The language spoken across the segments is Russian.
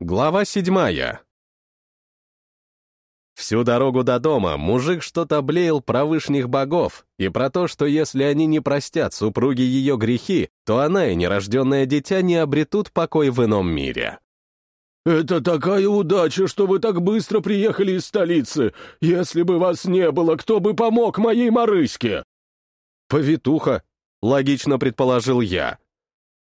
Глава седьмая. Всю дорогу до дома мужик что-то блеял про вышних богов и про то, что если они не простят супруге ее грехи, то она и нерожденное дитя не обретут покой в ином мире. «Это такая удача, что вы так быстро приехали из столицы! Если бы вас не было, кто бы помог моей Марыське?» «Повитуха», — логично предположил я.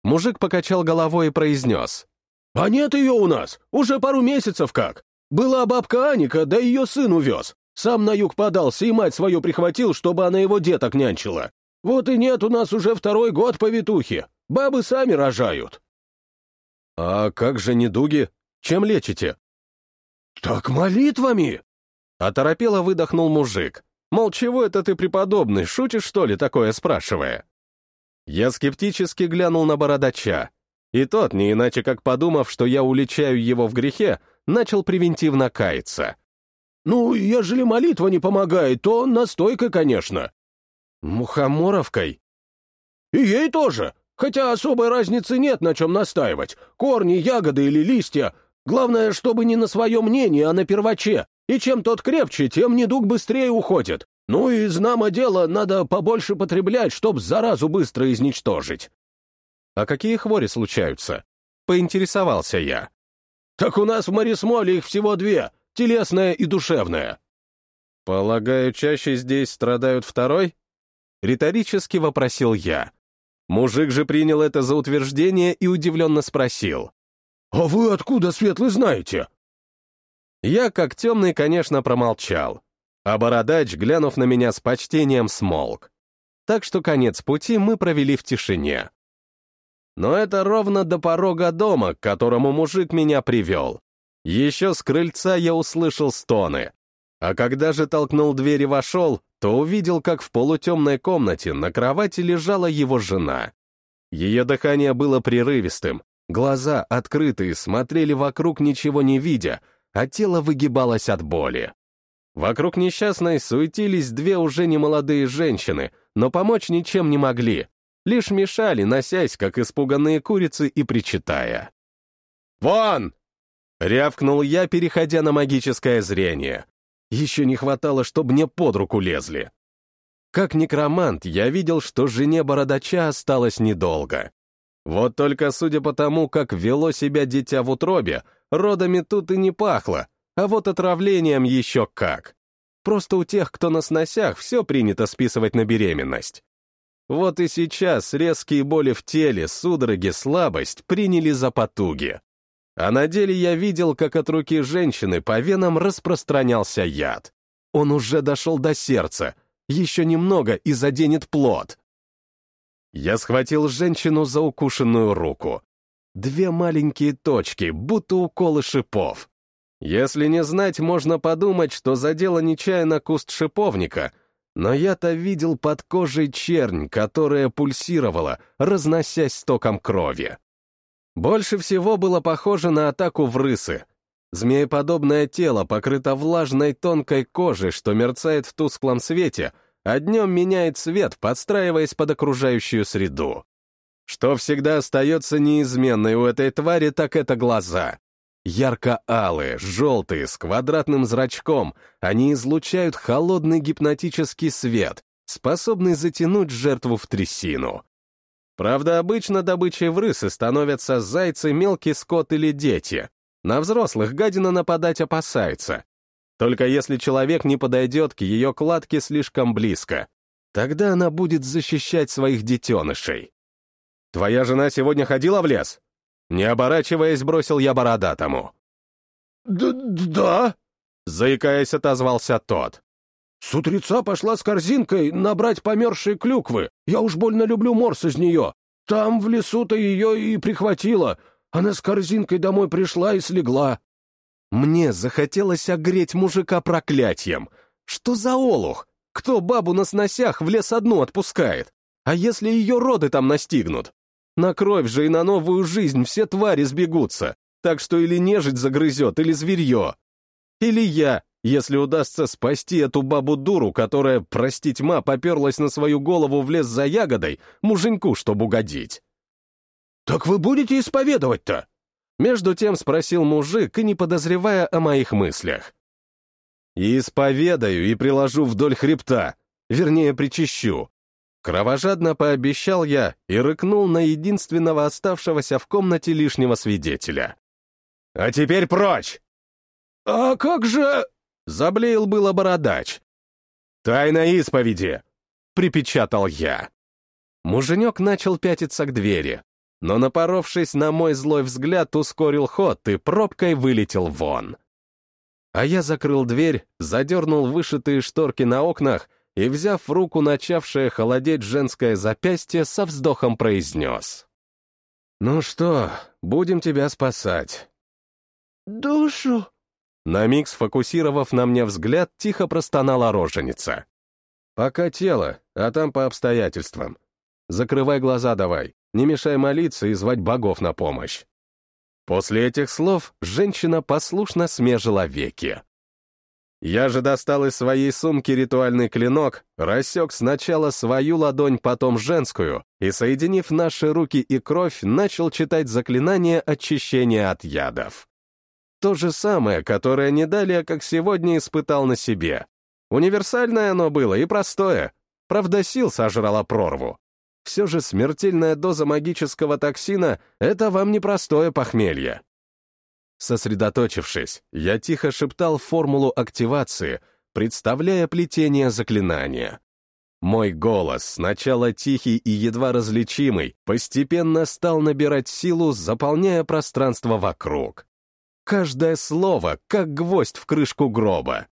Мужик покачал головой и произнес. «А нет ее у нас, уже пару месяцев как. Была бабка Аника, да ее сын увез. Сам на юг подался и мать свою прихватил, чтобы она его деток нянчила. Вот и нет у нас уже второй год повитухи. Бабы сами рожают». «А как же недуги? Чем лечите?» «Так молитвами!» Оторопело выдохнул мужик. Мол, чего это ты, преподобный, шутишь, что ли, такое спрашивая? Я скептически глянул на бородача. И тот, не иначе как подумав, что я уличаю его в грехе, начал превентивно каяться. «Ну, ежели молитва не помогает, то настойкой, конечно». «Мухоморовкой?» «И ей тоже, хотя особой разницы нет, на чем настаивать. Корни, ягоды или листья. Главное, чтобы не на свое мнение, а на перваче. И чем тот крепче, тем недуг быстрее уходит. Ну и, знамо дело, надо побольше потреблять, чтоб заразу быстро изничтожить». «А какие хвори случаются?» — поинтересовался я. «Так у нас в Марисмоле их всего две — телесная и душевная». «Полагаю, чаще здесь страдают второй?» — риторически вопросил я. Мужик же принял это за утверждение и удивленно спросил. «А вы откуда, Светлый, знаете?» Я, как темный, конечно, промолчал, а бородач, глянув на меня с почтением, смолк. Так что конец пути мы провели в тишине. Но это ровно до порога дома, к которому мужик меня привел. Еще с крыльца я услышал стоны. А когда же толкнул дверь и вошел, то увидел, как в полутемной комнате на кровати лежала его жена. Ее дыхание было прерывистым, глаза, открытые, смотрели вокруг, ничего не видя, а тело выгибалось от боли. Вокруг несчастной суетились две уже немолодые женщины, но помочь ничем не могли лишь мешали, носясь, как испуганные курицы, и причитая. «Вон!» — рявкнул я, переходя на магическое зрение. Еще не хватало, чтобы мне под руку лезли. Как некромант, я видел, что жене бородача осталось недолго. Вот только судя по тому, как вело себя дитя в утробе, родами тут и не пахло, а вот отравлением еще как. Просто у тех, кто на сносях, все принято списывать на беременность. Вот и сейчас резкие боли в теле, судороги, слабость приняли за потуги. А на деле я видел, как от руки женщины по венам распространялся яд. Он уже дошел до сердца, еще немного и заденет плод. Я схватил женщину за укушенную руку. Две маленькие точки, будто уколы шипов. Если не знать, можно подумать, что задело нечаянно куст шиповника — но я-то видел под кожей чернь, которая пульсировала, разносясь стоком крови. Больше всего было похоже на атаку в рысы. Змееподобное тело покрыто влажной тонкой кожей, что мерцает в тусклом свете, а днем меняет цвет, подстраиваясь под окружающую среду. Что всегда остается неизменной у этой твари, так это глаза. Ярко-алые, желтые, с квадратным зрачком, они излучают холодный гипнотический свет, способный затянуть жертву в трясину. Правда, обычно добычей в рысы становятся зайцы, мелкий скот или дети. На взрослых гадина нападать опасается. Только если человек не подойдет к ее кладке слишком близко. Тогда она будет защищать своих детенышей. «Твоя жена сегодня ходила в лес?» Не оборачиваясь, бросил я бородатому. «Да?» — заикаясь, отозвался тот. «С утреца пошла с корзинкой набрать померзшей клюквы. Я уж больно люблю морс из нее. Там в лесу-то ее и прихватила. Она с корзинкой домой пришла и слегла». Мне захотелось огреть мужика проклятием. Что за олух? Кто бабу на сносях в лес одну отпускает? А если ее роды там настигнут? На кровь же и на новую жизнь все твари сбегутся, так что или нежить загрызет, или зверье. Или я, если удастся спасти эту бабу-дуру, которая, прости тьма, поперлась на свою голову в лес за ягодой, муженьку, чтобы угодить. «Так вы будете исповедовать-то?» Между тем спросил мужик, и не подозревая о моих мыслях. «И исповедаю, и приложу вдоль хребта, вернее, причащу». Кровожадно пообещал я и рыкнул на единственного оставшегося в комнате лишнего свидетеля. «А теперь прочь!» «А как же...» — заблеял было бородач. «Тайна исповеди!» — припечатал я. Муженек начал пятиться к двери, но, напоровшись на мой злой взгляд, ускорил ход и пробкой вылетел вон. А я закрыл дверь, задернул вышитые шторки на окнах и, взяв в руку начавшее холодеть женское запястье, со вздохом произнес. «Ну что, будем тебя спасать». «Душу?» На миг сфокусировав на мне взгляд, тихо простонала роженица. «Пока тело, а там по обстоятельствам. Закрывай глаза давай, не мешай молиться и звать богов на помощь». После этих слов женщина послушно смежила веки. Я же достал из своей сумки ритуальный клинок, рассек сначала свою ладонь, потом женскую, и, соединив наши руки и кровь, начал читать заклинание очищения от ядов. То же самое, которое не далее, как сегодня испытал на себе. Универсальное оно было и простое. Правда, сил сожрала прорву. Все же смертельная доза магического токсина — это вам непростое похмелье. Сосредоточившись, я тихо шептал формулу активации, представляя плетение заклинания. Мой голос, сначала тихий и едва различимый, постепенно стал набирать силу, заполняя пространство вокруг. Каждое слово, как гвоздь в крышку гроба.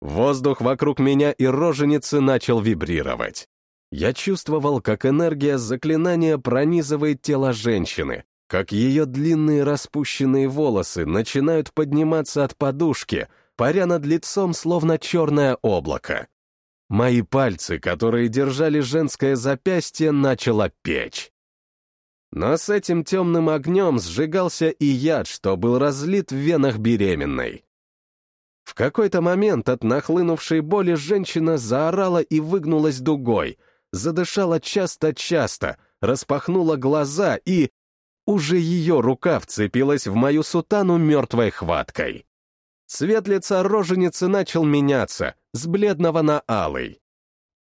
Воздух вокруг меня и роженицы начал вибрировать. Я чувствовал, как энергия заклинания пронизывает тело женщины, как ее длинные распущенные волосы начинают подниматься от подушки, паря над лицом, словно черное облако. Мои пальцы, которые держали женское запястье, начало печь. Но с этим темным огнем сжигался и яд, что был разлит в венах беременной. В какой-то момент от нахлынувшей боли женщина заорала и выгнулась дугой, задышала часто-часто, распахнула глаза и... Уже ее рука вцепилась в мою сутану мертвой хваткой. Цвет лица роженицы начал меняться, с бледного на алый.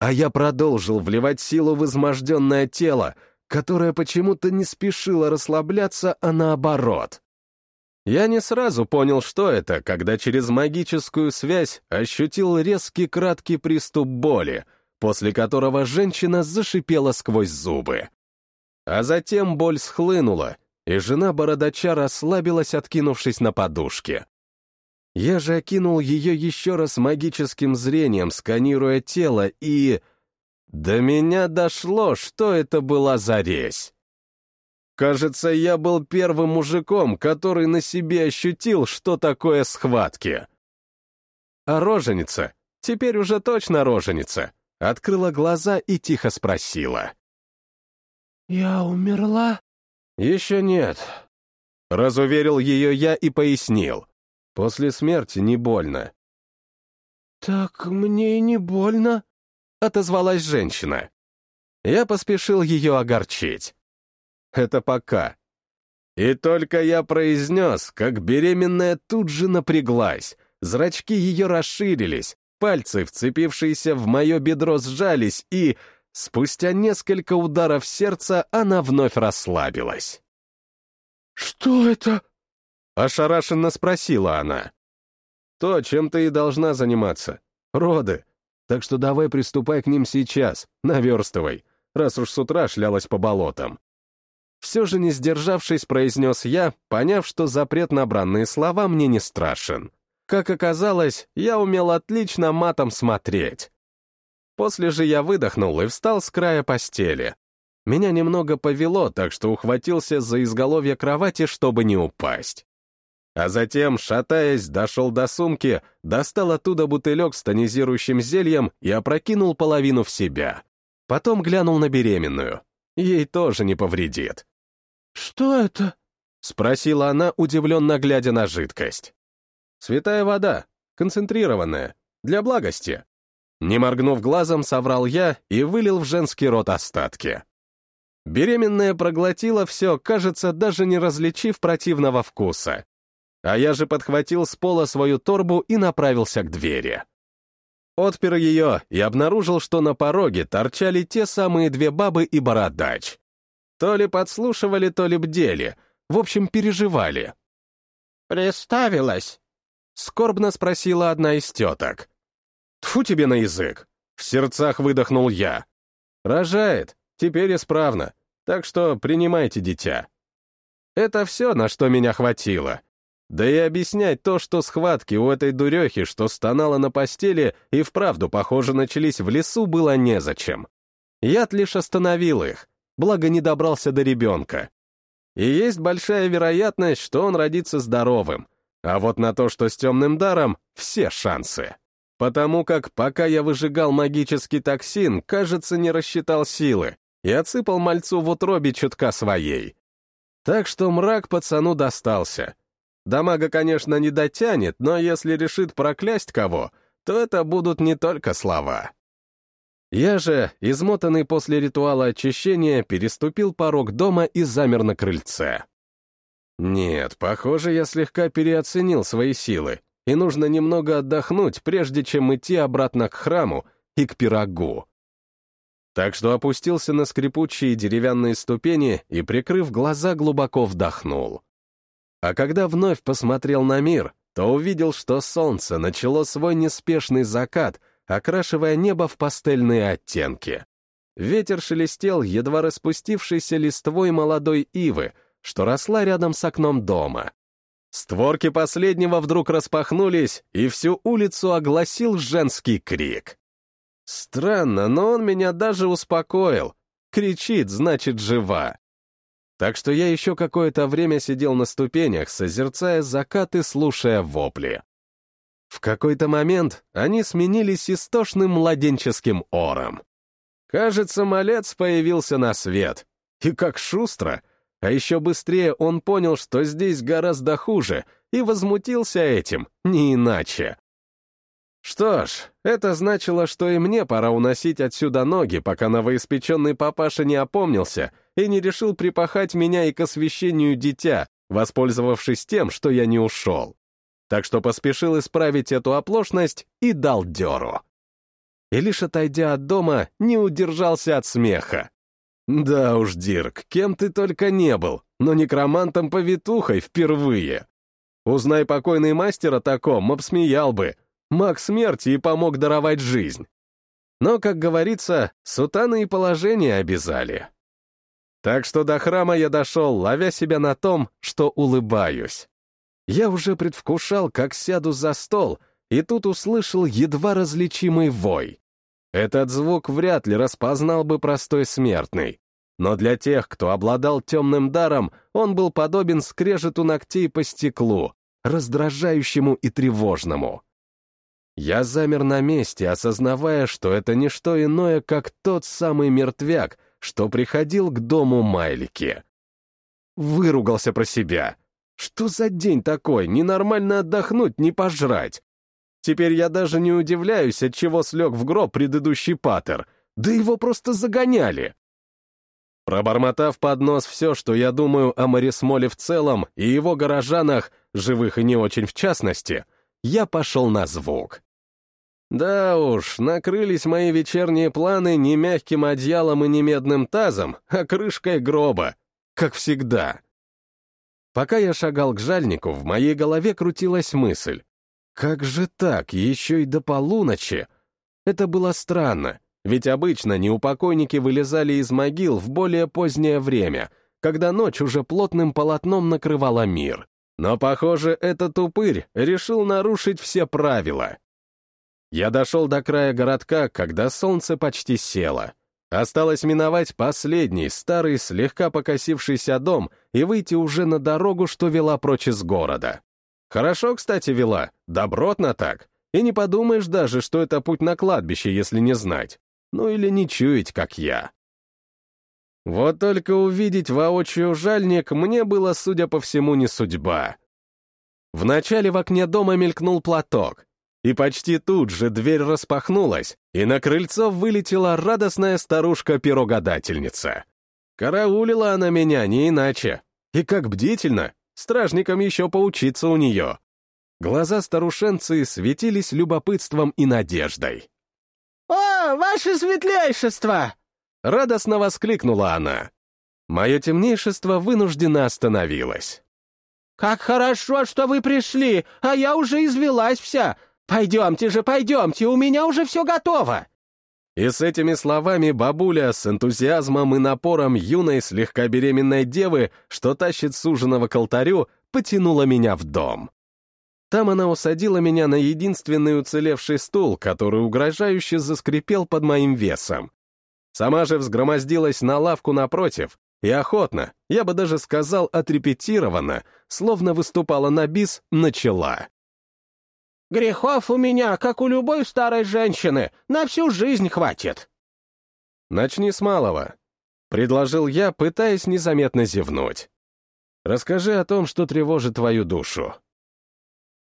А я продолжил вливать силу в изможденное тело, которое почему-то не спешило расслабляться, а наоборот. Я не сразу понял, что это, когда через магическую связь ощутил резкий краткий приступ боли, после которого женщина зашипела сквозь зубы. А затем боль схлынула, и жена бородача расслабилась, откинувшись на подушке. Я же окинул ее еще раз магическим зрением, сканируя тело, и... До меня дошло, что это была за резь. Кажется, я был первым мужиком, который на себе ощутил, что такое схватки. А роженица, теперь уже точно роженица, открыла глаза и тихо спросила. «Я умерла?» «Еще нет». Разуверил ее я и пояснил. После смерти не больно. «Так мне и не больно», отозвалась женщина. Я поспешил ее огорчить. Это пока. И только я произнес, как беременная тут же напряглась, зрачки ее расширились, пальцы, вцепившиеся в мое бедро, сжались, и, спустя несколько ударов сердца, она вновь расслабилась. «Что это?» — ошарашенно спросила она. «То, чем ты и должна заниматься. Роды. Так что давай приступай к ним сейчас, наверстывай, раз уж с утра шлялась по болотам. Все же не сдержавшись, произнес я, поняв, что запрет на бранные слова мне не страшен. Как оказалось, я умел отлично матом смотреть. После же я выдохнул и встал с края постели. Меня немного повело, так что ухватился за изголовье кровати, чтобы не упасть. А затем, шатаясь, дошел до сумки, достал оттуда бутылек с тонизирующим зельем и опрокинул половину в себя. Потом глянул на беременную. Ей тоже не повредит. «Что это?» — спросила она, удивленно глядя на жидкость. «Святая вода, концентрированная, для благости». Не моргнув глазом, соврал я и вылил в женский рот остатки. Беременная проглотила все, кажется, даже не различив противного вкуса. А я же подхватил с пола свою торбу и направился к двери. Отпер ее и обнаружил, что на пороге торчали те самые две бабы и бородач. То ли подслушивали, то ли бдели, в общем, переживали. «Приставилась?» — скорбно спросила одна из теток. Тфу тебе на язык! В сердцах выдохнул я. Рожает, теперь исправно, так что принимайте дитя. Это все, на что меня хватило. Да и объяснять то, что схватки у этой дурехи, что стонала на постели и вправду, похоже, начались в лесу, было незачем. Яд лишь остановил их, благо не добрался до ребенка. И есть большая вероятность, что он родится здоровым. А вот на то, что с темным даром, все шансы. Потому как, пока я выжигал магический токсин, кажется, не рассчитал силы и отсыпал мальцу в утробе чутка своей. Так что мрак пацану достался. Дамага, конечно, не дотянет, но если решит проклясть кого, то это будут не только слова. Я же, измотанный после ритуала очищения, переступил порог дома и замер на крыльце. Нет, похоже, я слегка переоценил свои силы, и нужно немного отдохнуть, прежде чем идти обратно к храму и к пирогу. Так что опустился на скрипучие деревянные ступени и, прикрыв глаза, глубоко вдохнул. А когда вновь посмотрел на мир, то увидел, что солнце начало свой неспешный закат, окрашивая небо в пастельные оттенки. Ветер шелестел едва распустившейся листвой молодой ивы, что росла рядом с окном дома. Створки последнего вдруг распахнулись, и всю улицу огласил женский крик. Странно, но он меня даже успокоил. Кричит, значит, жива. Так что я еще какое-то время сидел на ступенях, созерцая закат и слушая вопли. В какой-то момент они сменились истошным младенческим ором. Кажется, малец появился на свет. И как шустро — а еще быстрее он понял, что здесь гораздо хуже, и возмутился этим, не иначе. Что ж, это значило, что и мне пора уносить отсюда ноги, пока новоиспеченный папаша не опомнился и не решил припахать меня и к освещению дитя, воспользовавшись тем, что я не ушел. Так что поспешил исправить эту оплошность и дал дёру. И лишь отойдя от дома, не удержался от смеха. Да уж, Дирк, кем ты только не был, но некромантом-повитухой впервые. Узнай покойный мастер о таком, обсмеял бы. Маг смерти и помог даровать жизнь. Но, как говорится, сутаны и положение обязали. Так что до храма я дошел, ловя себя на том, что улыбаюсь. Я уже предвкушал, как сяду за стол, и тут услышал едва различимый вой. Этот звук вряд ли распознал бы простой смертный. Но для тех, кто обладал темным даром, он был подобен скрежету ногтей по стеклу, раздражающему и тревожному. Я замер на месте, осознавая, что это не что иное, как тот самый мертвяк, что приходил к дому Майлики. Выругался про себя. Что за день такой, ненормально отдохнуть, не пожрать? Теперь я даже не удивляюсь, от чего слег в гроб предыдущий патер. Да его просто загоняли. Пробормотав под нос все, что я думаю о Марисмоле в целом и его горожанах, живых и не очень в частности, я пошел на звук. Да уж, накрылись мои вечерние планы не мягким одеялом и не медным тазом, а крышкой гроба, как всегда. Пока я шагал к жальнику, в моей голове крутилась мысль. Как же так, еще и до полуночи? Это было странно, ведь обычно неупокойники вылезали из могил в более позднее время, когда ночь уже плотным полотном накрывала мир. Но, похоже, этот упырь решил нарушить все правила. Я дошел до края городка, когда солнце почти село. Осталось миновать последний, старый, слегка покосившийся дом и выйти уже на дорогу, что вела прочь из города. Хорошо, кстати, вела, добротно так. И не подумаешь даже, что это путь на кладбище, если не знать. Ну или не чуять, как я. Вот только увидеть воочию жальник мне было, судя по всему, не судьба. Вначале в окне дома мелькнул платок, и почти тут же дверь распахнулась, и на крыльцо вылетела радостная старушка-пирогадательница. Караулила она меня не иначе. И как бдительно, стражникам еще поучиться у нее. Глаза старушенцы светились любопытством и надеждой. «О, ваше светлейшество!» Радостно воскликнула она. Мое темнейшество вынужденно остановилось. «Как хорошо, что вы пришли, а я уже извелась вся. Пойдемте же, пойдемте, у меня уже все готово!» И с этими словами бабуля с энтузиазмом и напором юной слегка беременной девы, что тащит суженого к алтарю, потянула меня в дом. Там она усадила меня на единственный уцелевший стул, который угрожающе заскрипел под моим весом. Сама же взгромоздилась на лавку напротив, и охотно, я бы даже сказал отрепетированно, словно выступала на бис, начала. Грехов у меня, как у любой старой женщины, на всю жизнь хватит. Начни с малого, — предложил я, пытаясь незаметно зевнуть. Расскажи о том, что тревожит твою душу.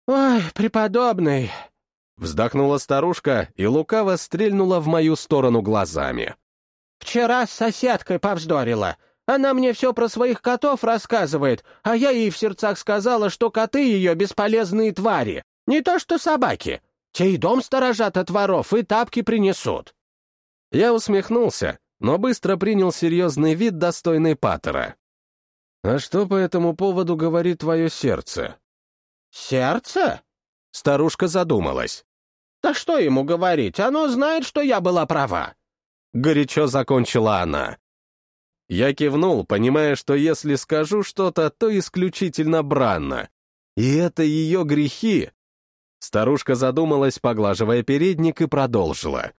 Ой, преподобный, — вздохнула старушка и лукаво стрельнула в мою сторону глазами. Вчера с соседкой повздорила. Она мне все про своих котов рассказывает, а я ей в сердцах сказала, что коты ее бесполезные твари. Не то что собаки. Те и дом сторожат от воров, и тапки принесут. Я усмехнулся, но быстро принял серьезный вид, достойный Паттера. «А что по этому поводу говорит твое сердце?» «Сердце?» Старушка задумалась. «Да что ему говорить? Оно знает, что я была права». Горячо закончила она. Я кивнул, понимая, что если скажу что-то, то исключительно бранно. И это ее грехи, Старушка задумалась, поглаживая передник, и продолжила.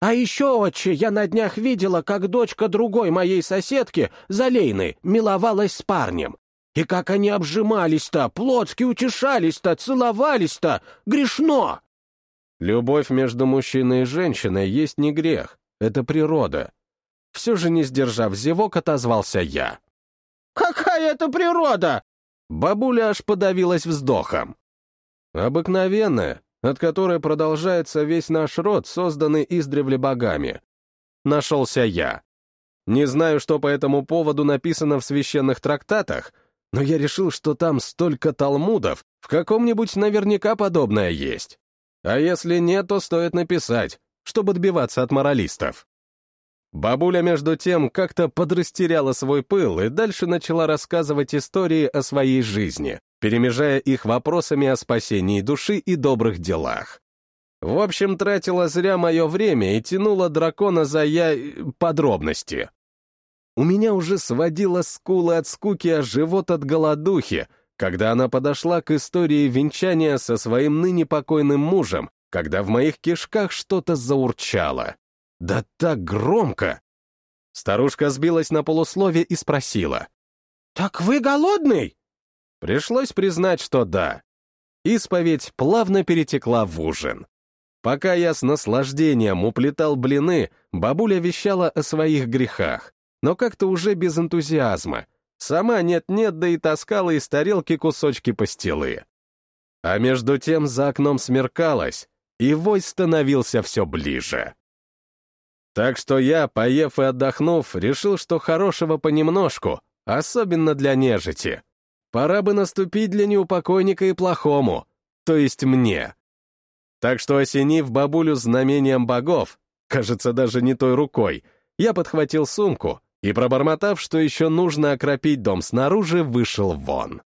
«А еще, отче, я на днях видела, как дочка другой моей соседки, Залейны, миловалась с парнем. И как они обжимались-то, плотски утешались-то, целовались-то, грешно!» «Любовь между мужчиной и женщиной есть не грех, это природа». Все же не сдержав зевок, отозвался я. «Какая это природа?» Бабуля аж подавилась вздохом. Обыкновенная, от которой продолжается весь наш род, созданный издревле богами. Нашелся я. Не знаю, что по этому поводу написано в священных трактатах, но я решил, что там столько талмудов, в каком-нибудь наверняка подобное есть. А если нет, то стоит написать, чтобы отбиваться от моралистов. Бабуля, между тем, как-то подрастеряла свой пыл и дальше начала рассказывать истории о своей жизни, перемежая их вопросами о спасении души и добрых делах. В общем, тратила зря мое время и тянула дракона за я... подробности. У меня уже сводило скулы от скуки, а живот от голодухи, когда она подошла к истории венчания со своим ныне покойным мужем, когда в моих кишках что-то заурчало. Да так громко! Старушка сбилась на полуслове и спросила. «Так вы голодный?» Пришлось признать, что да. Исповедь плавно перетекла в ужин. Пока я с наслаждением уплетал блины, бабуля вещала о своих грехах, но как-то уже без энтузиазма. Сама нет-нет, да и таскала из тарелки кусочки пастилы. А между тем за окном смеркалось, и вой становился все ближе. Так что я, поев и отдохнув, решил, что хорошего понемножку, особенно для нежити. Пора бы наступить для неупокойника и плохому, то есть мне. Так что, осенив бабулю знамением богов, кажется, даже не той рукой, я подхватил сумку и, пробормотав, что еще нужно окропить дом снаружи, вышел вон.